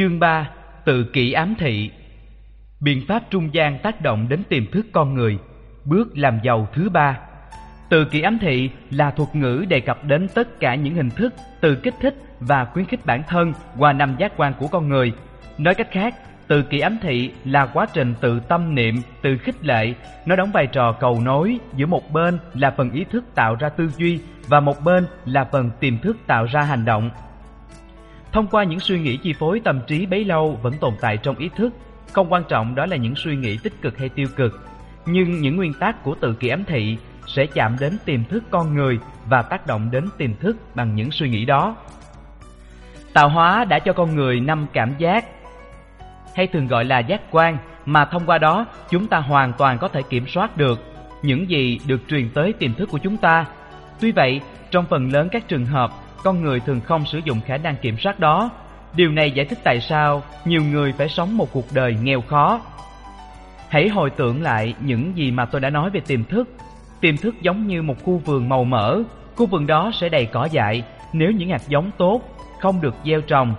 Chương 3 Tự kỷ ám thị Biện pháp trung gian tác động đến tiềm thức con người Bước làm giàu thứ ba Tự kỷ ám thị là thuật ngữ đề cập đến tất cả những hình thức từ kích thích và khuyến khích bản thân qua năm giác quan của con người. Nói cách khác, tự kỷ ám thị là quá trình tự tâm niệm, tự khích lệ, nó đóng vai trò cầu nối giữa một bên là phần ý thức tạo ra tư duy và một bên là phần tiềm thức tạo ra hành động. Thông qua những suy nghĩ chi phối tâm trí bấy lâu vẫn tồn tại trong ý thức, không quan trọng đó là những suy nghĩ tích cực hay tiêu cực, nhưng những nguyên tắc của tự kỷ ám thị sẽ chạm đến tiềm thức con người và tác động đến tiềm thức bằng những suy nghĩ đó. Tạo hóa đã cho con người năm cảm giác hay thường gọi là giác quan mà thông qua đó chúng ta hoàn toàn có thể kiểm soát được những gì được truyền tới tiềm thức của chúng ta. Tuy vậy, trong phần lớn các trường hợp, con người thường không sử dụng khả năng kiểm soát đó. Điều này giải thích tại sao nhiều người phải sống một cuộc đời nghèo khó. Hãy hồi tưởng lại những gì mà tôi đã nói về tiềm thức. Tiềm thức giống như một khu vườn màu mỡ, khu vườn đó sẽ đầy cỏ dại nếu những hạt giống tốt không được gieo trồng.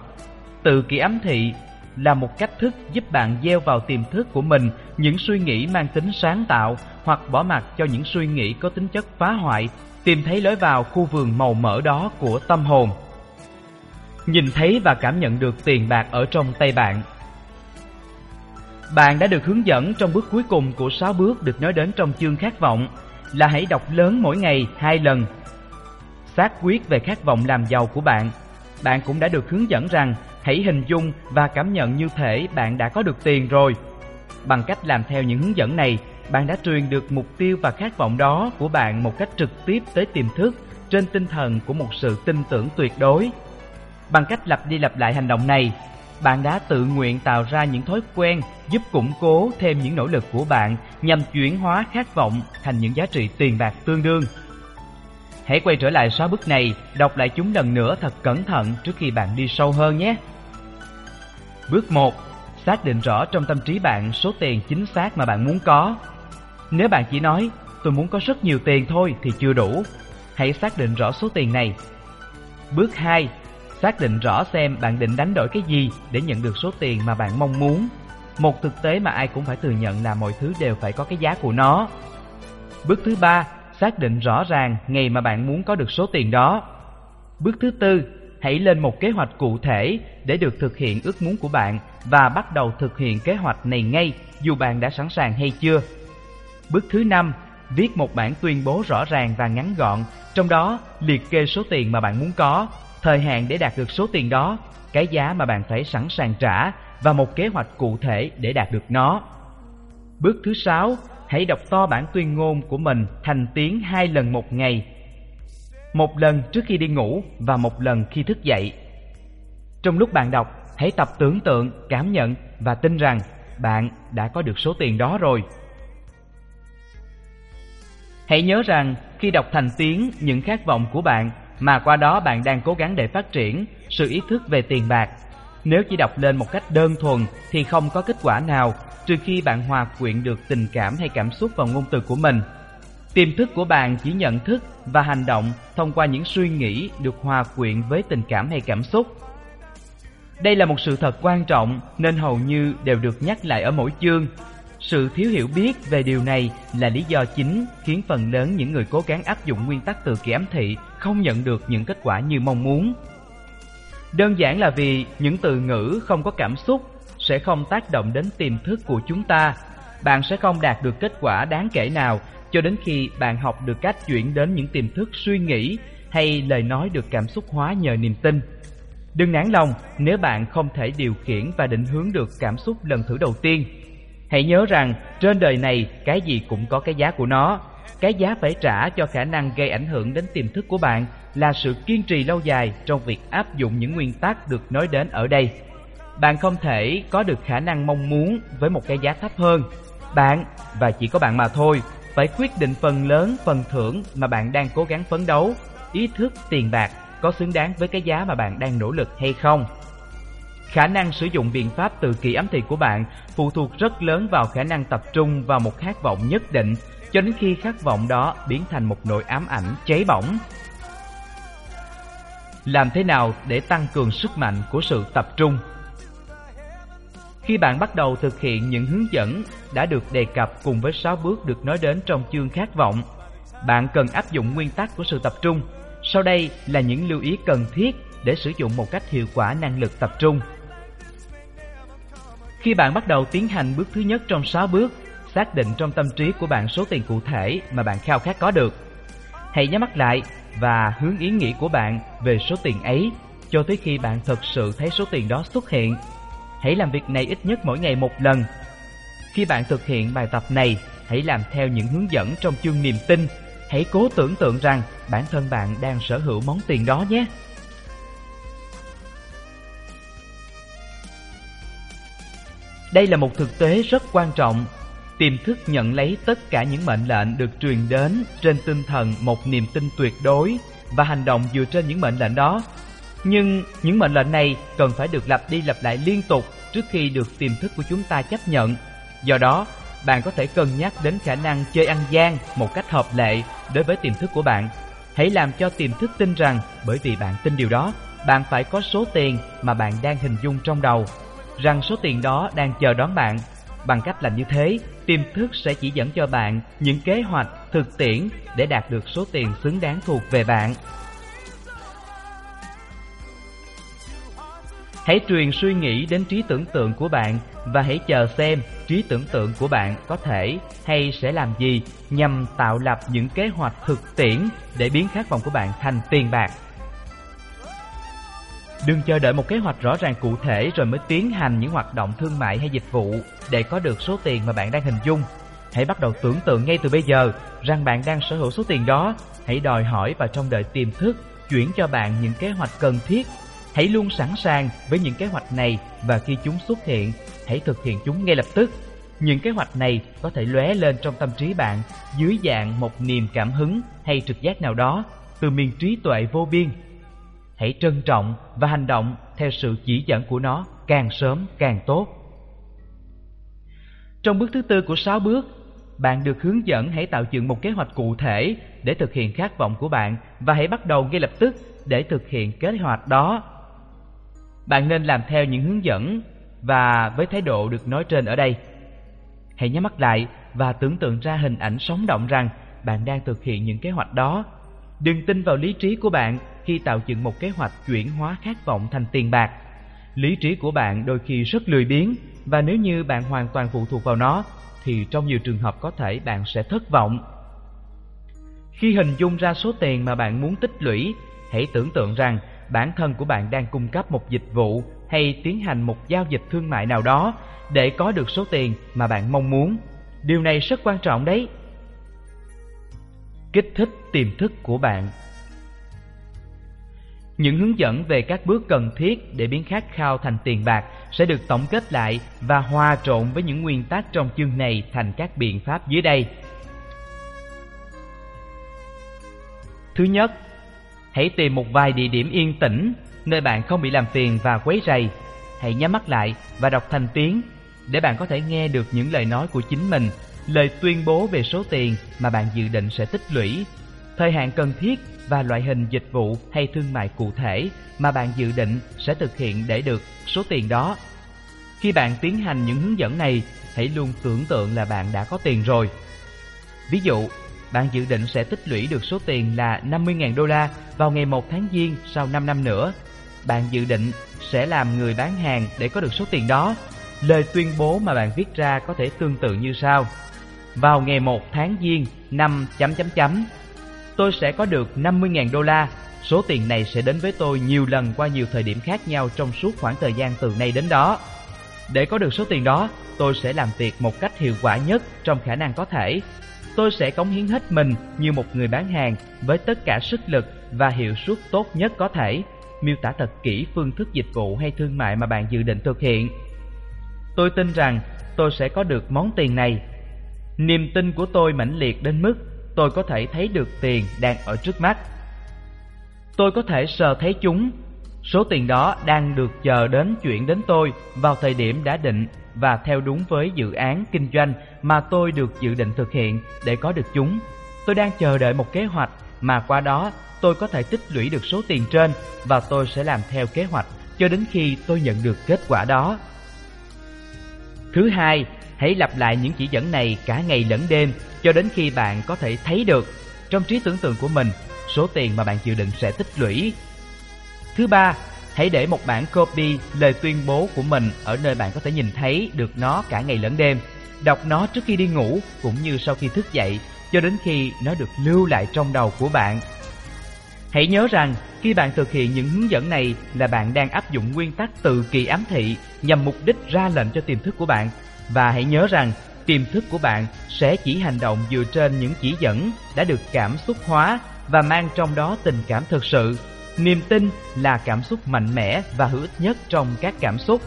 Từ kỷ ám thị là một cách thức giúp bạn gieo vào tiềm thức của mình những suy nghĩ mang tính sáng tạo hoặc bỏ mặc cho những suy nghĩ có tính chất phá hoại, tìm thấy lối vào khu vườn màu mỡ đó của tâm hồn. Nhìn thấy và cảm nhận được tiền bạc ở trong tay bạn. Bạn đã được hướng dẫn trong bước cuối cùng của 6 bước được nói đến trong chương khát vọng là hãy đọc lớn mỗi ngày hai lần. Xác quyết về khát vọng làm giàu của bạn. Bạn cũng đã được hướng dẫn rằng Hãy hình dung và cảm nhận như thể bạn đã có được tiền rồi. Bằng cách làm theo những hướng dẫn này, bạn đã truyền được mục tiêu và khát vọng đó của bạn một cách trực tiếp tới tiềm thức trên tinh thần của một sự tin tưởng tuyệt đối. Bằng cách lặp đi lặp lại hành động này, bạn đã tự nguyện tạo ra những thói quen giúp củng cố thêm những nỗ lực của bạn nhằm chuyển hóa khát vọng thành những giá trị tiền bạc tương đương. Hãy quay trở lại xóa bước này, đọc lại chúng lần nữa thật cẩn thận trước khi bạn đi sâu hơn nhé. Bước 1. Xác định rõ trong tâm trí bạn số tiền chính xác mà bạn muốn có. Nếu bạn chỉ nói, tôi muốn có rất nhiều tiền thôi thì chưa đủ. Hãy xác định rõ số tiền này. Bước 2. Xác định rõ xem bạn định đánh đổi cái gì để nhận được số tiền mà bạn mong muốn. Một thực tế mà ai cũng phải thừa nhận là mọi thứ đều phải có cái giá của nó. Bước thứ ba, xác định rõ ràng ngày mà bạn muốn có được số tiền đó. Bước thứ tư, hãy lên một kế hoạch cụ thể để được thực hiện ước muốn của bạn và bắt đầu thực hiện kế hoạch này ngay dù bạn đã sẵn sàng hay chưa. Bước thứ năm, viết một bản tuyên bố rõ ràng và ngắn gọn, trong đó liệt kê số tiền mà bạn muốn có, thời hạn để đạt được số tiền đó, cái giá mà bạn phải sẵn sàng trả và một kế hoạch cụ thể để đạt được nó. Bước thứ sáu, hãy đọc to bản tuyên ngôn của mình thành tiếng hai lần một ngày. Một lần trước khi đi ngủ và một lần khi thức dậy. Trong lúc bạn đọc, hãy tập tưởng tượng, cảm nhận và tin rằng bạn đã có được số tiền đó rồi. Hãy nhớ rằng khi đọc thành tiếng những khát vọng của bạn mà qua đó bạn đang cố gắng để phát triển sự ý thức về tiền bạc. Nếu chỉ đọc lên một cách đơn thuần thì không có kết quả nào, trừ khi bạn hòa quyện được tình cảm hay cảm xúc vào ngôn từ của mình. Tiềm thức của bạn chỉ nhận thức và hành động thông qua những suy nghĩ được hòa quyện với tình cảm hay cảm xúc. Đây là một sự thật quan trọng nên hầu như đều được nhắc lại ở mỗi chương. Sự thiếu hiểu biết về điều này là lý do chính khiến phần lớn những người cố gắng áp dụng nguyên tắc từ kỳ ám thị không nhận được những kết quả như mong muốn. Đơn giản là vì những từ ngữ không có cảm xúc sẽ không tác động đến tiềm thức của chúng ta. Bạn sẽ không đạt được kết quả đáng kể nào cho đến khi bạn học được cách chuyển đến những tiềm thức suy nghĩ hay lời nói được cảm xúc hóa nhờ niềm tin. Đừng nản lòng nếu bạn không thể điều khiển và định hướng được cảm xúc lần thử đầu tiên. Hãy nhớ rằng trên đời này cái gì cũng có cái giá của nó. Cái giá phải trả cho khả năng gây ảnh hưởng đến tiềm thức của bạn là sự kiên trì lâu dài trong việc áp dụng những nguyên tắc được nói đến ở đây. Bạn không thể có được khả năng mong muốn với một cái giá thấp hơn. Bạn, và chỉ có bạn mà thôi, phải quyết định phần lớn phần thưởng mà bạn đang cố gắng phấn đấu, ý thức tiền bạc có xứng đáng với cái giá mà bạn đang nỗ lực hay không. Khả năng sử dụng biện pháp tự kỷ ám thị của bạn phụ thuộc rất lớn vào khả năng tập trung vào một khát vọng nhất định cho đến khi khát vọng đó biến thành một nỗi ám ảnh cháy bỏng. Làm thế nào để tăng cường sức mạnh của sự tập trung? Khi bạn bắt đầu thực hiện những hướng dẫn đã được đề cập cùng với 6 bước được nói đến trong chương khát vọng, bạn cần áp dụng nguyên tắc của sự tập trung. Sau đây là những lưu ý cần thiết để sử dụng một cách hiệu quả năng lực tập trung. Khi bạn bắt đầu tiến hành bước thứ nhất trong 6 bước, xác định trong tâm trí của bạn số tiền cụ thể mà bạn khao khát có được. Hãy nhắm mắt lại và hướng ý nghĩ của bạn về số tiền ấy cho tới khi bạn thực sự thấy số tiền đó xuất hiện. Hãy làm việc này ít nhất mỗi ngày một lần. Khi bạn thực hiện bài tập này, hãy làm theo những hướng dẫn trong chương niềm tin. Hãy cố tưởng tượng rằng bản thân bạn đang sở hữu món tiền đó nhé. Đây là một thực tế rất quan trọng. Tiềm thức nhận lấy tất cả những mệnh lệnh được truyền đến trên tinh thần một niềm tin tuyệt đối và hành động dựa trên những mệnh lệnh đó. Nhưng những mệnh lệnh này cần phải được lặp đi lặp lại liên tục trước khi được tiềm thức của chúng ta chấp nhận. Do đó, bạn có thể cân nhắc đến khả năng chơi ăn gian một cách hợp lệ đối với tiềm thức của bạn. Hãy làm cho tiềm thức tin rằng bởi vì bạn tin điều đó, bạn phải có số tiền mà bạn đang hình dung trong đầu rằng số tiền đó đang chờ đón bạn. Bằng cách làm như thế, tiềm thức sẽ chỉ dẫn cho bạn những kế hoạch thực tiễn để đạt được số tiền xứng đáng thuộc về bạn. Hãy truyền suy nghĩ đến trí tưởng tượng của bạn và hãy chờ xem trí tưởng tượng của bạn có thể hay sẽ làm gì nhằm tạo lập những kế hoạch thực tiễn để biến khát vọng của bạn thành tiền bạc. Đừng chờ đợi một kế hoạch rõ ràng cụ thể rồi mới tiến hành những hoạt động thương mại hay dịch vụ để có được số tiền mà bạn đang hình dung. Hãy bắt đầu tưởng tượng ngay từ bây giờ rằng bạn đang sở hữu số tiền đó. Hãy đòi hỏi và trong đợi tiềm thức chuyển cho bạn những kế hoạch cần thiết. Hãy luôn sẵn sàng với những kế hoạch này và khi chúng xuất hiện, hãy thực hiện chúng ngay lập tức. Những kế hoạch này có thể lóe lên trong tâm trí bạn dưới dạng một niềm cảm hứng hay trực giác nào đó từ miền trí tuệ vô biên hãy trân trọng và hành động theo sự chỉ dẫn của nó càng sớm càng tốt. Trong bước thứ tư của sáu bước, bạn được hướng dẫn hãy tạo dựng một kế hoạch cụ thể để thực hiện khát vọng của bạn và hãy bắt đầu ngay lập tức để thực hiện kế hoạch đó. Bạn nên làm theo những hướng dẫn và với thái độ được nói trên ở đây. Hãy nhắm mắt lại và tưởng tượng ra hình ảnh sống động rằng bạn đang thực hiện những kế hoạch đó. Đừng tin vào lý trí của bạn khi tạo dựng một kế hoạch chuyển hóa khát vọng thành tiền bạc. Lý trí của bạn đôi khi rất lười biếng và nếu như bạn hoàn toàn phụ thuộc vào nó thì trong nhiều trường hợp có thể bạn sẽ thất vọng. Khi hình dung ra số tiền mà bạn muốn tích lũy, hãy tưởng tượng rằng bản thân của bạn đang cung cấp một dịch vụ hay tiến hành một giao dịch thương mại nào đó để có được số tiền mà bạn mong muốn. Điều này rất quan trọng đấy. Kích thích tiềm thức của bạn những hướng dẫn về các bước cần thiết để biến khát khao thành tiền bạc sẽ được tổng kết lại và hòa trộn với những nguyên tắc trong chương này thành các biện pháp dưới đây. Thứ nhất, hãy tìm một vài địa điểm yên tĩnh nơi bạn không bị làm phiền và quấy rầy. Hãy nhắm mắt lại và đọc thành tiếng để bạn có thể nghe được những lời nói của chính mình, lời tuyên bố về số tiền mà bạn dự định sẽ tích lũy, thời hạn cần thiết và loại hình dịch vụ hay thương mại cụ thể mà bạn dự định sẽ thực hiện để được số tiền đó. Khi bạn tiến hành những hướng dẫn này, hãy luôn tưởng tượng là bạn đã có tiền rồi. Ví dụ, bạn dự định sẽ tích lũy được số tiền là 50.000 đô la vào ngày 1 tháng Giêng sau 5 năm nữa. Bạn dự định sẽ làm người bán hàng để có được số tiền đó. Lời tuyên bố mà bạn viết ra có thể tương tự như sau. Vào ngày 1 tháng Giêng năm chấm chấm chấm tôi sẽ có được 50.000 đô la. Số tiền này sẽ đến với tôi nhiều lần qua nhiều thời điểm khác nhau trong suốt khoảng thời gian từ nay đến đó. Để có được số tiền đó, tôi sẽ làm việc một cách hiệu quả nhất trong khả năng có thể. Tôi sẽ cống hiến hết mình như một người bán hàng với tất cả sức lực và hiệu suất tốt nhất có thể, miêu tả thật kỹ phương thức dịch vụ hay thương mại mà bạn dự định thực hiện. Tôi tin rằng tôi sẽ có được món tiền này. Niềm tin của tôi mãnh liệt đến mức tôi có thể thấy được tiền đang ở trước mắt. Tôi có thể sờ thấy chúng. Số tiền đó đang được chờ đến chuyển đến tôi vào thời điểm đã định và theo đúng với dự án kinh doanh mà tôi được dự định thực hiện để có được chúng. Tôi đang chờ đợi một kế hoạch mà qua đó tôi có thể tích lũy được số tiền trên và tôi sẽ làm theo kế hoạch cho đến khi tôi nhận được kết quả đó. Thứ hai, hãy lặp lại những chỉ dẫn này cả ngày lẫn đêm cho đến khi bạn có thể thấy được trong trí tưởng tượng của mình số tiền mà bạn chịu đựng sẽ tích lũy. Thứ ba, hãy để một bản copy lời tuyên bố của mình ở nơi bạn có thể nhìn thấy được nó cả ngày lẫn đêm. Đọc nó trước khi đi ngủ cũng như sau khi thức dậy cho đến khi nó được lưu lại trong đầu của bạn. Hãy nhớ rằng khi bạn thực hiện những hướng dẫn này là bạn đang áp dụng nguyên tắc tự kỳ ám thị nhằm mục đích ra lệnh cho tiềm thức của bạn. Và hãy nhớ rằng tiềm thức của bạn sẽ chỉ hành động dựa trên những chỉ dẫn đã được cảm xúc hóa và mang trong đó tình cảm thực sự. Niềm tin là cảm xúc mạnh mẽ và hữu ích nhất trong các cảm xúc.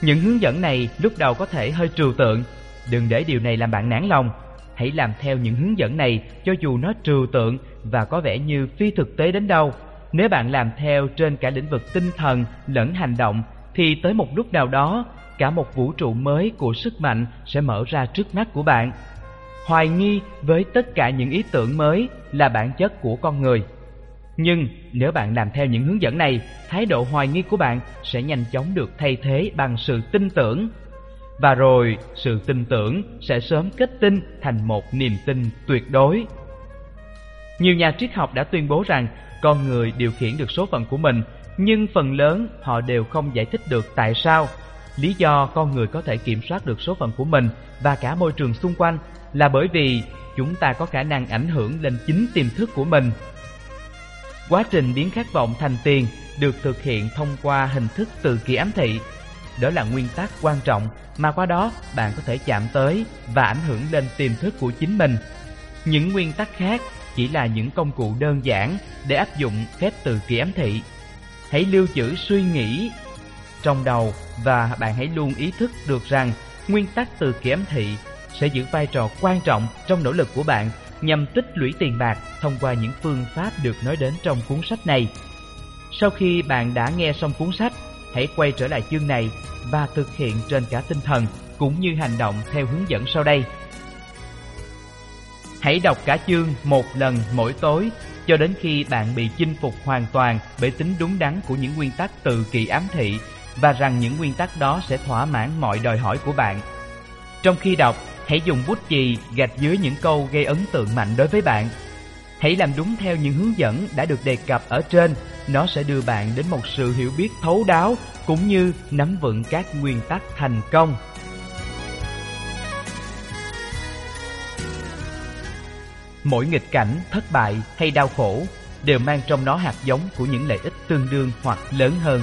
Những hướng dẫn này lúc đầu có thể hơi trừu tượng, đừng để điều này làm bạn nản lòng. Hãy làm theo những hướng dẫn này cho dù nó trừu tượng và có vẻ như phi thực tế đến đâu. Nếu bạn làm theo trên cả lĩnh vực tinh thần lẫn hành động thì tới một lúc nào đó cả một vũ trụ mới của sức mạnh sẽ mở ra trước mắt của bạn. Hoài nghi với tất cả những ý tưởng mới là bản chất của con người. Nhưng nếu bạn làm theo những hướng dẫn này, thái độ hoài nghi của bạn sẽ nhanh chóng được thay thế bằng sự tin tưởng. Và rồi, sự tin tưởng sẽ sớm kết tinh thành một niềm tin tuyệt đối. Nhiều nhà triết học đã tuyên bố rằng con người điều khiển được số phận của mình, nhưng phần lớn họ đều không giải thích được tại sao. Lý do con người có thể kiểm soát được số phận của mình và cả môi trường xung quanh là bởi vì chúng ta có khả năng ảnh hưởng lên chính tiềm thức của mình. Quá trình biến khát vọng thành tiền được thực hiện thông qua hình thức từ kỳ ám thị. Đó là nguyên tắc quan trọng mà qua đó bạn có thể chạm tới và ảnh hưởng lên tiềm thức của chính mình. Những nguyên tắc khác chỉ là những công cụ đơn giản để áp dụng phép từ kỳ ám thị. Hãy lưu trữ suy nghĩ trong đầu và bạn hãy luôn ý thức được rằng nguyên tắc từ kiểm ám thị sẽ giữ vai trò quan trọng trong nỗ lực của bạn nhằm tích lũy tiền bạc thông qua những phương pháp được nói đến trong cuốn sách này. Sau khi bạn đã nghe xong cuốn sách, hãy quay trở lại chương này và thực hiện trên cả tinh thần cũng như hành động theo hướng dẫn sau đây. Hãy đọc cả chương một lần mỗi tối cho đến khi bạn bị chinh phục hoàn toàn bởi tính đúng đắn của những nguyên tắc từ kỳ ám thị và rằng những nguyên tắc đó sẽ thỏa mãn mọi đòi hỏi của bạn. Trong khi đọc, hãy dùng bút chì gạch dưới những câu gây ấn tượng mạnh đối với bạn. Hãy làm đúng theo những hướng dẫn đã được đề cập ở trên, nó sẽ đưa bạn đến một sự hiểu biết thấu đáo cũng như nắm vững các nguyên tắc thành công. Mỗi nghịch cảnh, thất bại hay đau khổ đều mang trong nó hạt giống của những lợi ích tương đương hoặc lớn hơn